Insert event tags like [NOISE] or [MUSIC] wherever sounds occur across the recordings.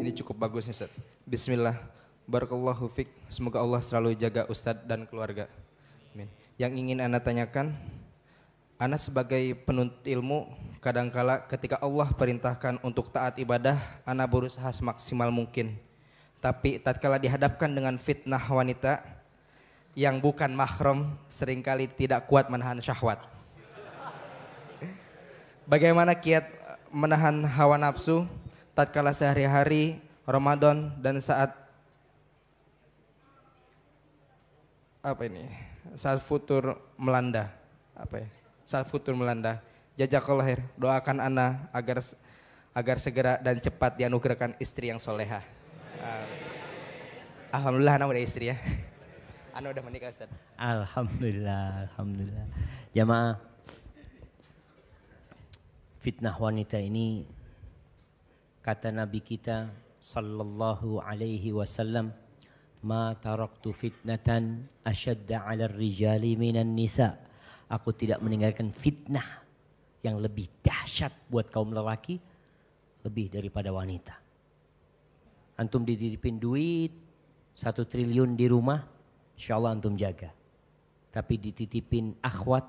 Ini cukup bagus nih Ustaz. Bismillah. Barakallahu fiq. Semoga Allah selalu jaga Ustadz dan keluarga. Amin. Yang ingin Anda tanyakan, Anda sebagai penuntut ilmu, kadangkala ketika Allah perintahkan untuk taat ibadah, Anda berusaha semaksimal mungkin. Tapi tatkala dihadapkan dengan fitnah wanita yang bukan mahram, sering kali tidak kuat menahan syahwat. Bagaimana kiat menahan hawa nafsu tatkala sehari-hari Ramadan dan saat apa ini? Saat futur melanda. Apa ya? Saat futur melanda. Jazakallah khair. Doakan ana agar agar segera dan cepat dianugerahkan istri yang soleha. Alhamdulillah ana udah istri ya. [LAUGHS] Ana udah menikah Ustaz. Alhamdulillah, alhamdulillah. Jamaah fitnah wanita ini kata Nabi kita sallallahu alaihi wasallam ma taraktu fitnatan ashadda 'ala rijali minan nisa. Aku tidak meninggalkan fitnah yang lebih dahsyat buat kaum lelaki lebih daripada wanita. Antum dititipin duit satu triliun di rumah, insya Allah antum jaga. Tapi dititipin akhwat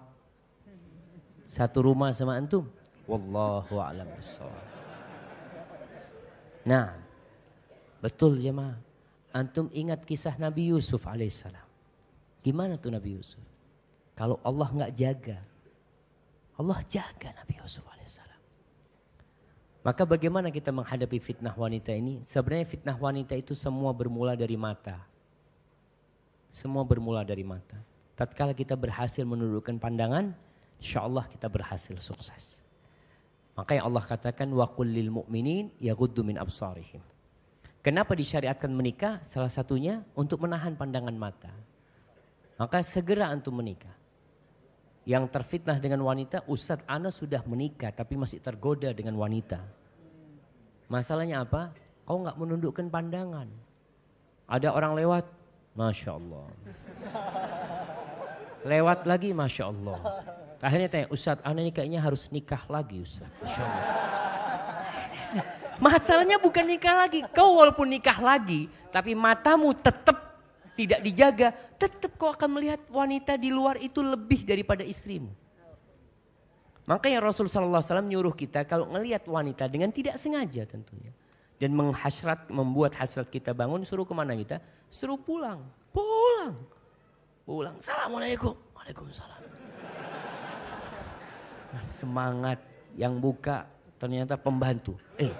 satu rumah sama antum, wallahu a'lam bishawab. Nah, betul jemaah. Antum ingat kisah Nabi Yusuf alaihissalam. Gimana tuh Nabi Yusuf? Kalau Allah nggak jaga, Allah jaga Nabi Yusuf alaihissalam. Maka bagaimana kita menghadapi fitnah wanita ini? Sebenarnya fitnah wanita itu semua bermula dari mata. Semua bermula dari mata. Tatkala kita berhasil menundukkan pandangan, insya Allah kita berhasil sukses. Makanya Allah katakan wa kullil mu'minin yaghuddu min absarihim. Kenapa disyariatkan menikah? Salah satunya untuk menahan pandangan mata. Maka segera antum menikah. Yang terfitnah dengan wanita, Ustadz Ana sudah menikah tapi masih tergoda dengan wanita. Masalahnya apa? Kau nggak menundukkan pandangan. Ada orang lewat, Masya Allah. Lewat lagi, Masya Allah. Akhirnya tanya, Ustadz Ana ini kayaknya harus nikah lagi Allah. Masalahnya bukan nikah lagi. Kau walaupun nikah lagi, tapi matamu tetap tidak dijaga, tetap kau akan melihat wanita di luar itu lebih daripada istrimu. Makanya Rasul Sallallahu Alaihi Wasallam nyuruh kita kalau ngelihat wanita dengan tidak sengaja tentunya. Dan menghasrat, membuat hasrat kita bangun, suruh ke mana kita? Suruh pulang. Pulang. Pulang. Assalamualaikum. Waalaikumsalam. Semangat yang buka ternyata pembantu. Eh,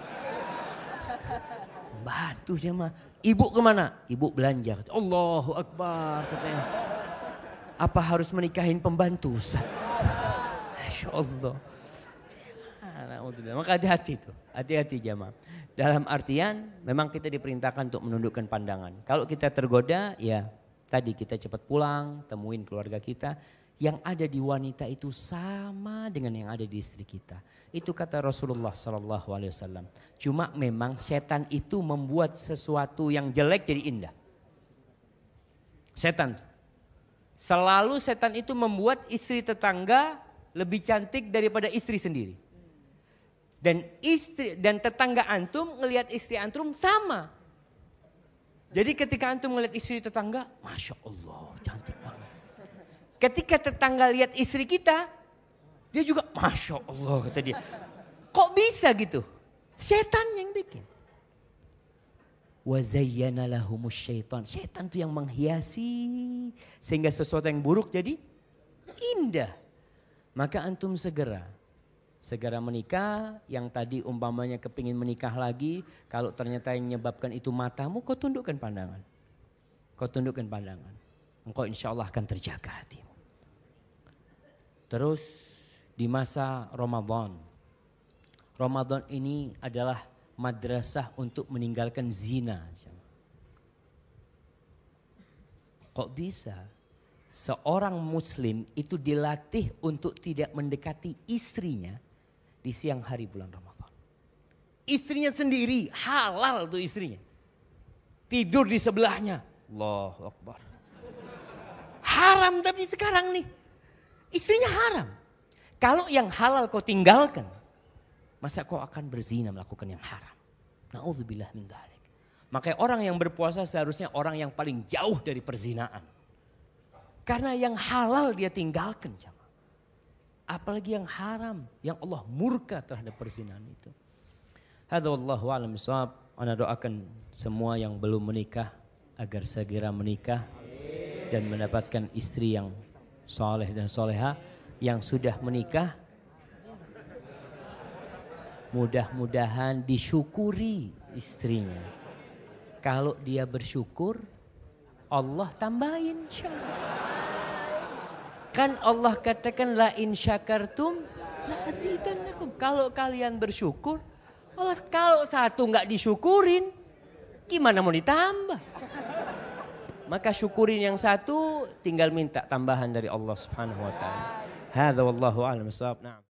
pembantu mah. Ibu ke mana? Ibu belanja. Allahu Akbar katanya. Apa harus menikahin pembantu Ustaz? Masya Allah. Maka hati-hati tuh. Hati-hati jamaah. Dalam artian memang kita diperintahkan untuk menundukkan pandangan. Kalau kita tergoda ya tadi kita cepat pulang, temuin keluarga kita. Yang ada di wanita itu sama dengan yang ada di istri kita. Itu kata Rasulullah Wasallam. Cuma memang setan itu membuat sesuatu yang jelek jadi indah. Setan. Selalu setan itu membuat istri tetangga lebih cantik daripada istri sendiri. Dan istri dan tetangga antum ngelihat istri antum sama. Jadi ketika antum ngelihat istri tetangga, masya Allah. Ketika tetangga lihat istri kita, dia juga Masya Allah kata dia. Kok bisa gitu? Setan yang bikin. Wazayyana lahumus syaitan. Setan itu yang menghiasi. Sehingga sesuatu yang buruk jadi indah. Maka antum segera. Segera menikah, yang tadi umpamanya kepingin menikah lagi. Kalau ternyata yang menyebabkan itu matamu, kau tundukkan pandangan. Kau tundukkan pandangan. Engkau insya Allah akan terjaga hatimu. Terus di masa Ramadan. Ramadan ini adalah madrasah untuk meninggalkan zina. Kok bisa? Seorang muslim itu dilatih untuk tidak mendekati istrinya di siang hari bulan Ramadan. Istrinya sendiri, halal tuh istrinya. Tidur di sebelahnya. Allahu Akbar. Haram tapi sekarang nih. Istrinya haram. Kalau yang halal kau tinggalkan, masa kau akan berzina melakukan yang haram? Nauzubillah min dzalik. Makanya orang yang berpuasa seharusnya orang yang paling jauh dari perzinaan. Karena yang halal dia tinggalkan. Apalagi yang haram, yang Allah murka terhadap perzinahan itu. Hadza wallahu a'lam bishawab. Ana doakan semua yang belum menikah agar segera menikah dan mendapatkan istri yang soleh dan soleha. Yang sudah menikah mudah-mudahan disyukuri istrinya. Kalau dia bersyukur, Allah tambahin Kan Allah katakan la in syakartum la. Kalau kalian bersyukur, Allah kalau satu nggak disyukurin, gimana mau ditambah? Maka syukurin yang satu tinggal minta tambahan dari Allah Subhanahu wa taala. Hadza wallahu a'lam